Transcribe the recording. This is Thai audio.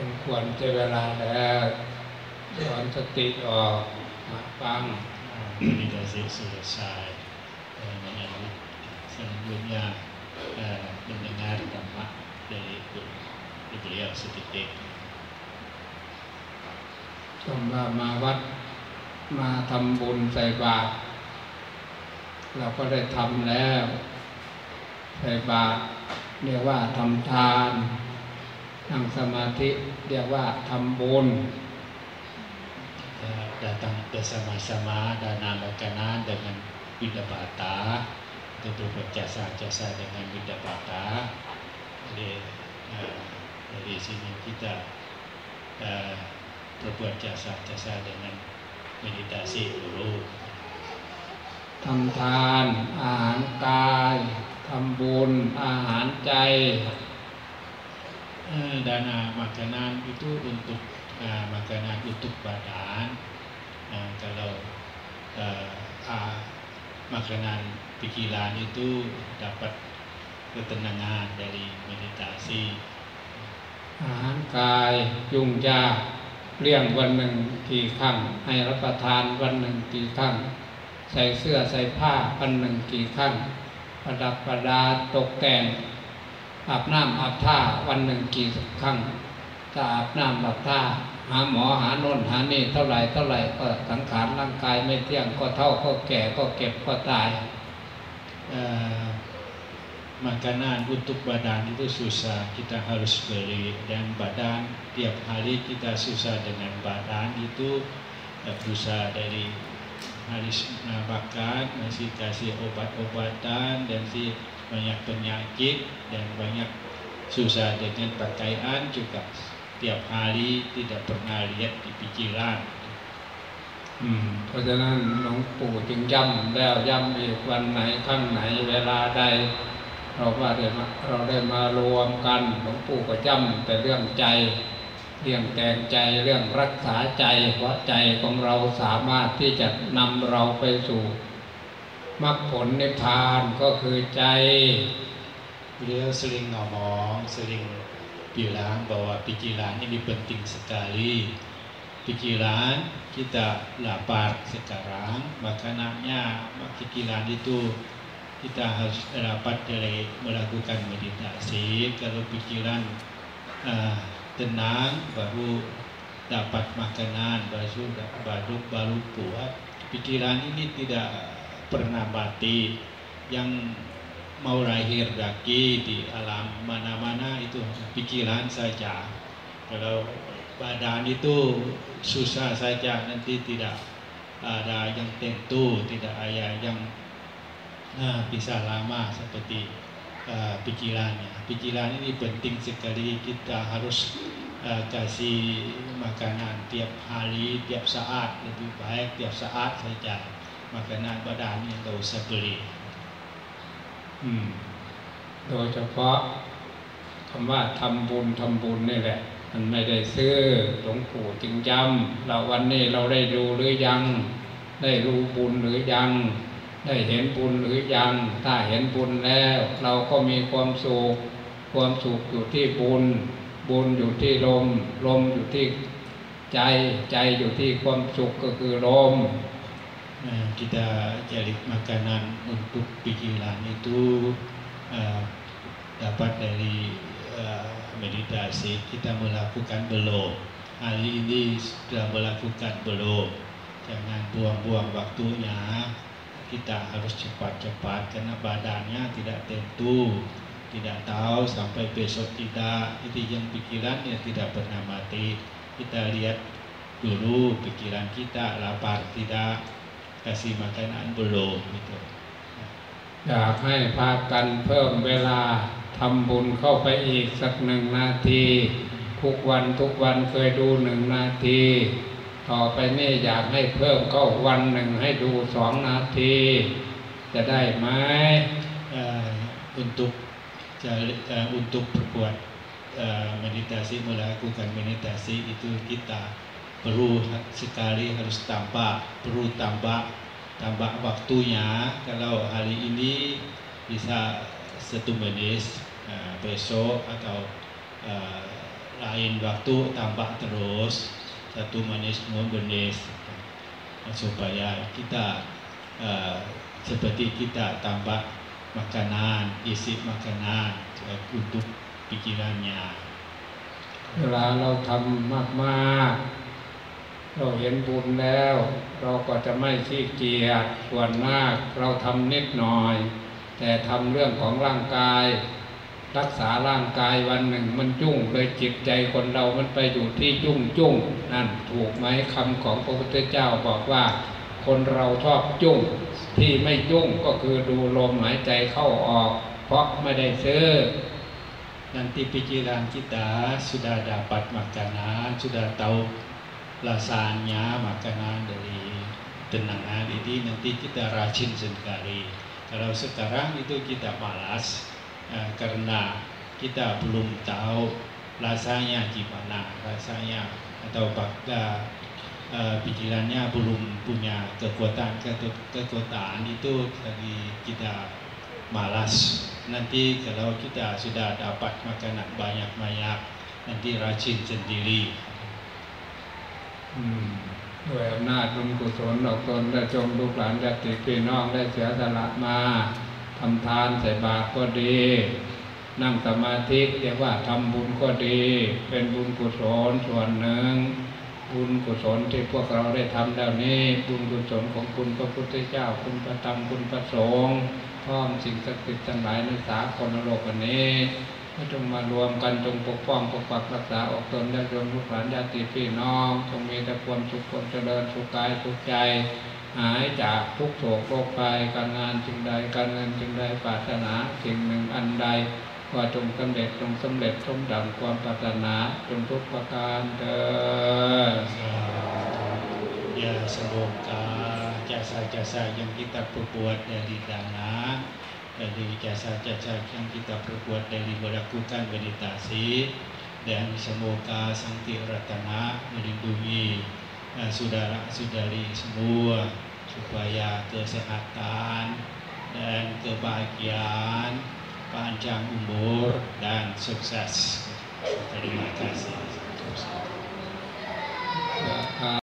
คนควรจะเวลาแล้วถอนสติออกมาฟัง He does it suicide and then some dunia uh, m e n า e n g ร r d h เ m m a dari beliau s e d i k i ชมว่ามาวัดมาทำบุญใส่บาตรเราก็ได้ทำแล้วใส่บาตรเรียกว่าทำทานนั่งสมาธิเรียกว่าทำบุญดัตังเดสมาสมาดานาลกนาดังนบิดาบาตาตุตุปจัสสาจัสสาดังนบิดาบาตาดิดิสิ่งที่เราตุตุปจัสสาจัสสาดังนมิตาสิบรูทำทานอาหารกายทำบุญอาหารใจ dana makanan itu untuk uh, makanan untuk badan uh, kalau uh, uh, makanan pikiran itu dapat ketenangan dari meditasi อาหารกายยุ่งยากเลี่ยงวันหนึ่งกี่ครั้งให้รับประทานวันหนึ่งกี่ครั้งใส่เสื้อใส่ผ้าวันหนึ่งกี่ครั้งประดับประดาตกแต่งอาบน้ำอาบท่าวันหนึ่งกี่ครั้งถ้าอาบน้ำอาบท่าหาหมอหาโน่นหานี่เท่าไหร่เท่าไหร่ก็สังขารร่างกายไม่เที่ยงก็เท่าก็แก่ก็เก็บก็ตายมา makanan untuk badan itu susah kita harus beli dan badan tiap hari kita susah dengan badan itu susah dari harus makan masih kasih obat-obatan dan si banyak penyakit dan banyak susah dengan pakaian juga tiap hari tidak pernah lihat di pikiran เพราะฉะนั้นหลวงปู่จึงย้ำแล้วย้ำอีกวันไหนข้งไหน เวลาใดเราว่าได้มาเราได้มารวมกันหลวงปู่ก็ย้ำแต่เรื่องใจ เรื่องแต่งใจเรื่องรักษาใจเพราะใจของเราสามารถที่จะนำเราไปสู่มรรคผลนิพพานก็คือใจเรียวสลิง ngomong sering bilang bahwa pikiran ini penting sekali pikiran kita lapar sekarang makanannya pikiran itu kita harus dapat dari melakukan meditasi kalau pikiran uh, tenang baru dapat makanan baru baru baru kuat pikiran ini tidak pernah mati yang mau lahir daki di alam mana-mana itu pikiran saja kalau badan itu susah saja nanti tidak ada yang tentu tidak ada yang nah, bisa lama seperti uh, pikirannya pikiran ini penting sekali kita harus uh, kasih makanan tiap hari tiap saat lebih baik tiap saat saja มานาก็ได้นี่โดสกุลีโดยเฉพาะคำว่าทำบุญทำบุญนี่แหละ มันไม่ได้ซื้อหลวงปู่จึงย้ำเราวันนี้เราได้ดูหรือยัง ได้รู้บุญหรือยัง ได้เห็นบุญหรือยังถ้าเห็นบุญแล้วเราก็มีความสุขความสุขอยู่ที่บุญ บุญอยู่ที่ลม ลมอยู่ที่ใจ ใจอยู่ที่ความสุขก็คือลม Eh, kita jadi makanan untuk pikiran itu eh, dapat dari eh, meditasi kita melakukan belum hal ini sudah melakukan belum jangan buang-buang waktunya kita harus cepat-cepat karena badannya tidak tentu tidak tahu sampai besok tidak itu yang pikiran yang tidak pernah mati kita lihat dulu pikiran kita lapar tidak kasih makanan belum gitu. อยากให้พากันเพิ่มเวลาทำบุญเข้าไปอีกสักหนึ่งนาทีทุกวันทุกวันเคยดูหนึ่งนาทีต่อไปนี่อยากให้เพิ่มเข้าวันหนึ่งให้ดูสองนาทีจะได้ไหมอ untuk untuk berbuat m ม d i t a s ิม e ลากุ k a n มนิตาซ s อิตุกิตา perlu sekali harus tambah perlu tambah tambah waktunya kalau hari ini bisa satu menit eh, besok atau eh, lain waktu tambah terus satu menit dua menit nah, supaya kita eh, seperti kita tambah makanan isi makanan untuk pikirannya เวลาเราทำมากๆเราเห็นบุญแล้ว เราก็จะไม่ขี้เกียจส่วนมากเราทำนิดหน่อย แต่ทำเรื่องของร่างกาย รักษาร่างกายวันหนึ่งมันจุ้งเลยจิตใจคนเรา มันไปอยู่ที่จุ้งจุ้งนั่นถูกไหมคำของพระพุทธเจ้าบอกว่า คนเราชอบจุ้ง ที่ไม่จุ้งก็คือดูลมหายใจเข้าออก เพราะไม่ได้ซื้อนันติปิจิรังกิตาสุดาดาปัดมัก k านาสุดาเตา lasanya makanan dari tenangan ini nanti kita rajin sendiri kalau sekarang itu kita malas eh, karena kita belum tahu rasanya gimana rasanya atau bakda eh, pikirannya belum punya kekuatan kekuatan itu dari kita malas nanti kalau kita sudah dapat makanan banyak-banyak nanti rajin sendiri ด้วยอำนาจบุญกุศลดอกตนได้จงลูกหลานญาติพี่น้องได้เสียสละมาทำทานใส่บาตรก็ดี นั่งสมาธิเรียกว่าทำบุญก็ดี เป็นบุญกุศลส่วนหนึ่ง บุญกุศลที่พวกเราได้ทำแล้วนี้บุญกุศลของคุณพระพุทธเจ้า คุณพระธรรมคุณพระสงฆ์พร้อมสิ่งศักดิ์สิทธิ์ทั้งหลายในสากลโลกนี้ก็จงมารวมกันจงปกป้องปกปักรักษาออกตนได้รวมลูกหลานญาติพี่น้องจงมีแต่ความสุขความเจริญสุขกายสุขใจ หายจากทุกโศกโรคภัยการงานจึงใดการเงินจึงใดปารถนาสิ่งหนึ่งอันใดก็จงสำเร็จจงสำเร็จสมดังความปารถนาจงทุกประการเถิดยาสงบกาจะสาจะสายังกิตาปุปวดยาดีดานะ dari jasa-jasa yang kita perbuat dari melakukan meditasi dan semoga Sang Ratana melindungi eh, saudara-saudari semua supaya kesehatan dan kebahagiaan panjang umur dan sukses. Terima kasih.